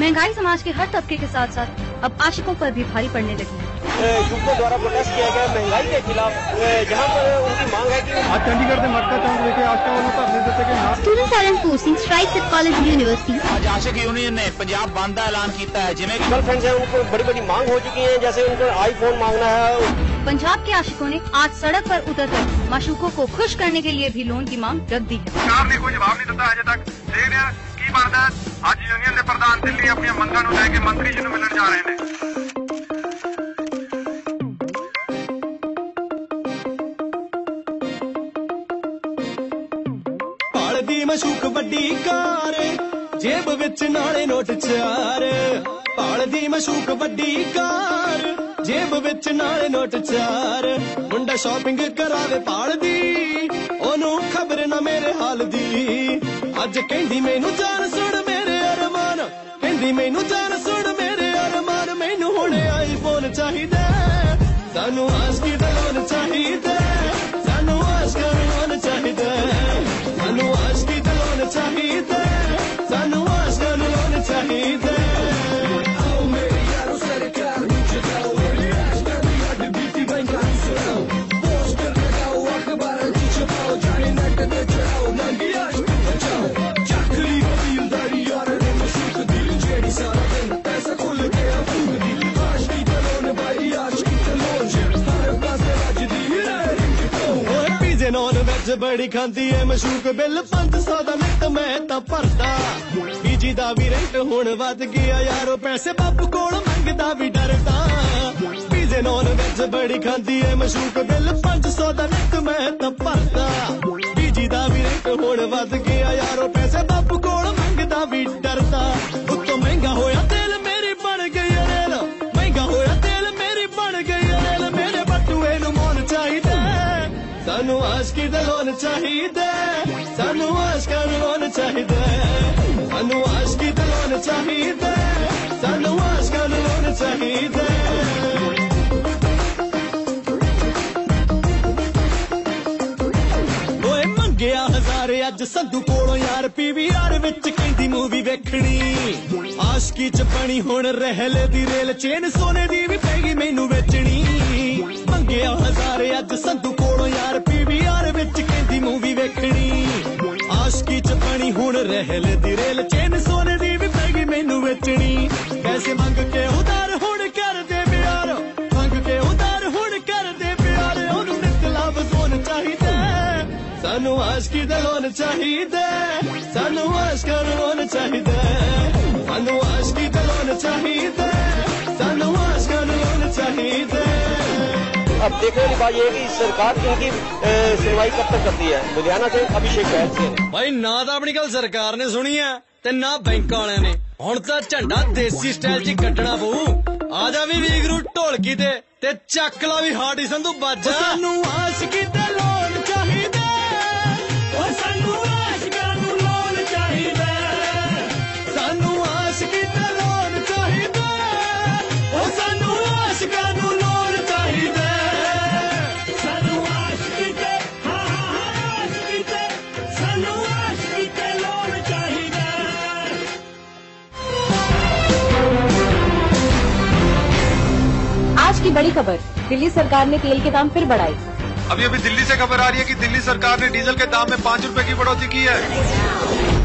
महँगाई समाज के हर तबके के साथ साथ अब आशिकों पर भी भारी पड़ने लगी है। युवकों द्वारा प्रोटेस्ट किया गया महँगाई के खिलाफ। जहाँ पर उनकी मांग है कि आज Chandigarh student are enforcing strikes at college university आज आशिक यूनियन ने पंजाब बंद का ऐलान किया है जिन्हें गर्लफ्रेंड्स है उनको बड़ी बड़ी मांग हो चुकी है जैसे उनको आईफोन मांगना है। पंजाब के आशिकों ने आज सड़क पर उतरकर माशूकों को खुश करने के लिए भी लोन की मांग रख दी है। कोई जवाब नहीं देता आज तक ਕੀ ਬਣਦਾ? ਅੱਜ ਯੂਨੀਅਨ ਦੇ ਪ੍ਰਧਾਨ ਦਿੱਲੀ ਆਪਣੀਆਂ ਮੰਗਾਂ ਨੂੰ ਲੈ ਕੇ ਮੰਤਰੀ ਜੀ ਨੂੰ ਮਿਲਣ ਜਾ ਰਹੇ ਨੇ। ਭਾਲਦੀ ਮਸ਼ੂਕ ਵੱਡੀ ਕਾਰ, ਜੇਬ ਵਿੱਚ ਨਾਲੇ ਨੋਟ ਚਾਰ। ਭਾਲਦੀ ਮਸ਼ੂਕ ਵੱਡੀ ਕਾਰ, ਜੇਬ ਵਿੱਚ ਨਾਲੇ ਨੋਟ ਚਾਰ। ਮੁੰਡਾ ਸ਼ਾਪਿੰਗ ਕਰਾਵੇ ਪਾਲ ਦੀ, ਉਹਨੂੰ ਖਬਰ ਨਾ ਮੇਰੇ ਹਾਲ ਦੀ। ਅੱਜ ਕਹਿੰਦੀ ਮੈਨੂੰ ਜਾਨ ਸੁਣ ਮੇਰੇ ਅਰਮਾਨ ਕਹਿੰਦੀ ਮੈਨੂੰ ਜਾਨ ਸੁਣ ਮੇਰੇ ਅਰਮਾਨ ਮੈਨੂੰ ਹੁਣ ਆਈਫੋਨ ਚਾਹੀਦਾ ਸਾਨੂੰ ਆਸ਼ਕੀ ਦਾ ਲੋਨ ਚਾਹੀਦਾ ਸਾਨੂੰ ਆਸ਼ਕੀ ਦਾ ਲੋਨ ਚਾਹੀਦਾ ਸਾਨੂੰ ਆਸ਼ਕੀ ਦਾ ਲੋਨ ਚਾਹੀਦਾ ਸਾਨੂੰ ਆਸ਼ਕੀ ਦਾ ਲੋਨ ਚਾਹੀਦਾ ਆਓ ਮੇਰੇ ਯਾਰੋ ਸਰਕਾਰ ਨੂੰ ਚਲਾਓ ਮੇਰੀ ਨੌਨ ਵੈਜ ਬੜੀ ਖਾਂਦੀ ਏ ਮਸ਼ੂਕ ਬਿੱਲ 500 ਦਾ ਨਿੱਤ ਮੈਂ ਤਾਂ ਭਰਦਾ ਪੀਜੀ ਦਾ ਵੀ ਰੇਟ ਹੁਣ ਵੱਧ ਗਿਆ ਯਾਰੋ ਪੈਸੇ ਬਾਪੂ ਕੋਲ ਮੰਗਦਾ ਵੀ ਡਰਦਾ ਪੀਜ਼ੇ ਨੌਨ ਵੈਜ ਬੜੀ ਖਾਂਦੀ ਏ ਮਸ਼ੂਕ ਬਿੱਲ 500 ਦਾ ਨਿੱਤ ਮੈਂ ਤਾਂ ਭਰਦਾ ਪੀਜੀ ਦਾ ਵੀ ਰੇਟ ਹੁਣ ਵੱਧ ਗਿਆ ਯਾਰੋ ਹੈ। ਸਾਨੂੰ ਆਸ਼ਕੀ ਦਾ ਲੋਨ ਚਾਹੀਦਾ ਹੈ। ਸਾਨੂੰ ਆਸ਼ਕਾਂ ਨੂੰ ਲੋਨ ਚਾਹੀਦਾ ਹੈ। ਸਾਨੂੰ ਆਸ਼ਕੀ ਦਾ ਲੋਨ ਚਾਹੀਦਾ ਹੈ। ਸਾਨੂੰ ਆਸ਼ਕਾਂ ਨੂੰ ਲੋਨ ਚਾਹੀਦਾ ਹੈ। ਓਏ ਮੰਗਿਆ ਹਜ਼ਾਰ ਅੱਜ ਸੰਧੂ ਕੋਲੋਂ ਯਾਰ ਪੀਵੀਆਰ ਵਿੱਚ ਕਹਿੰਦੀ ਮੂਵੀ ਵੇਖਣੀ ਆਸ਼ਕੀ ਚ ਬਣੀ ਹੁਣ ਰਹਿਲੇ ਦੀ ਰੇਲ ਚੇਨ ਸੋਨੇ ਦੀ ਵੀ ਪੈਗੀ ਮੈਨੂੰ ਵੇਚਣੀ ਮੰਗਿਆ ਹਜ਼ਾਰ ਅੱਜ ਸੰਧੂ ਕੋਲੋਂ ਆਸ਼ਕੀ ਚ ਬਣੀ ਹੁਣ ਰਹਿਲੇ ਦੀ ਰੇਲ ਚੇਨ ਸੋਨੇ ਦੀ ਵੀ ਪੈਗੀ ਮੈਨੂੰ ਵੇਚਣੀ ਪੈਸੇ ਮੰਗ ਕੇ ਉਧਾਰ ਹੁਣ ਕਰਦੇ ਪਿਆਰ ਮੰਗ ਕੇ ਉਧਾਰ ਹੁਣ ਕਰਦੇ ਪਿਆਰ ਉਹਨੂੰ ਨਿਤ ਲਵ ਜ਼ੋਨ ਚਾਹੀਦਾ ਹੈ। ਸਾਨੂੰ ਆਸ਼ਕੀ ਦਾ ਲੋਨ ਚਾਹੀਦਾ ਹੈ। ਸਾਨੂੰ ਆਸ਼ਕਾਂ ਨੂੰ ਲੋਨ अब देखने वाली बात यह है कि सरकार इनकी अ, सुनवाई कब तक करती है लुधियाना से अभिषेक बैल से ਭਾਈ ਨਾ ਤਾਂ ਆਪਣੀ ਗੱਲ ਸਰਕਾਰ ਨੇ ਸੁਣੀ ਆ ਤੇ ਨਾ ਬੈਂਕ ਵਾਲਿਆਂ ਨੇ ਹੁਣ ਤਾਂ ਝੰਡਾ ਦੇਸੀ ਸਟਾਈਲ 'ਚ ਹੀ ਕੱਢਣਾ ਪਊ ਆ ਜਾ ਵੀ ਵੀਗਰੂ ਢੋਲਕੀ ਤੇ ਤੇ ਚੱਕ ਲਾ ਵੀ ਹਾਰਡੀ ਸੰਧੂ ਬਾਜਾ ਸਾਨੂੰ ਆਸ਼ਕੀ ਤੇ ਲੋਨ की बड़ी खबर। दिल्ली सरकार ने तेल के दाम फिर बढ़ाए। अभी अभी दिल्ली से खबर आ रही है कि दिल्ली सरकार ने डीजल के दाम में पाँच रुपए की बढ़ोतरी की है।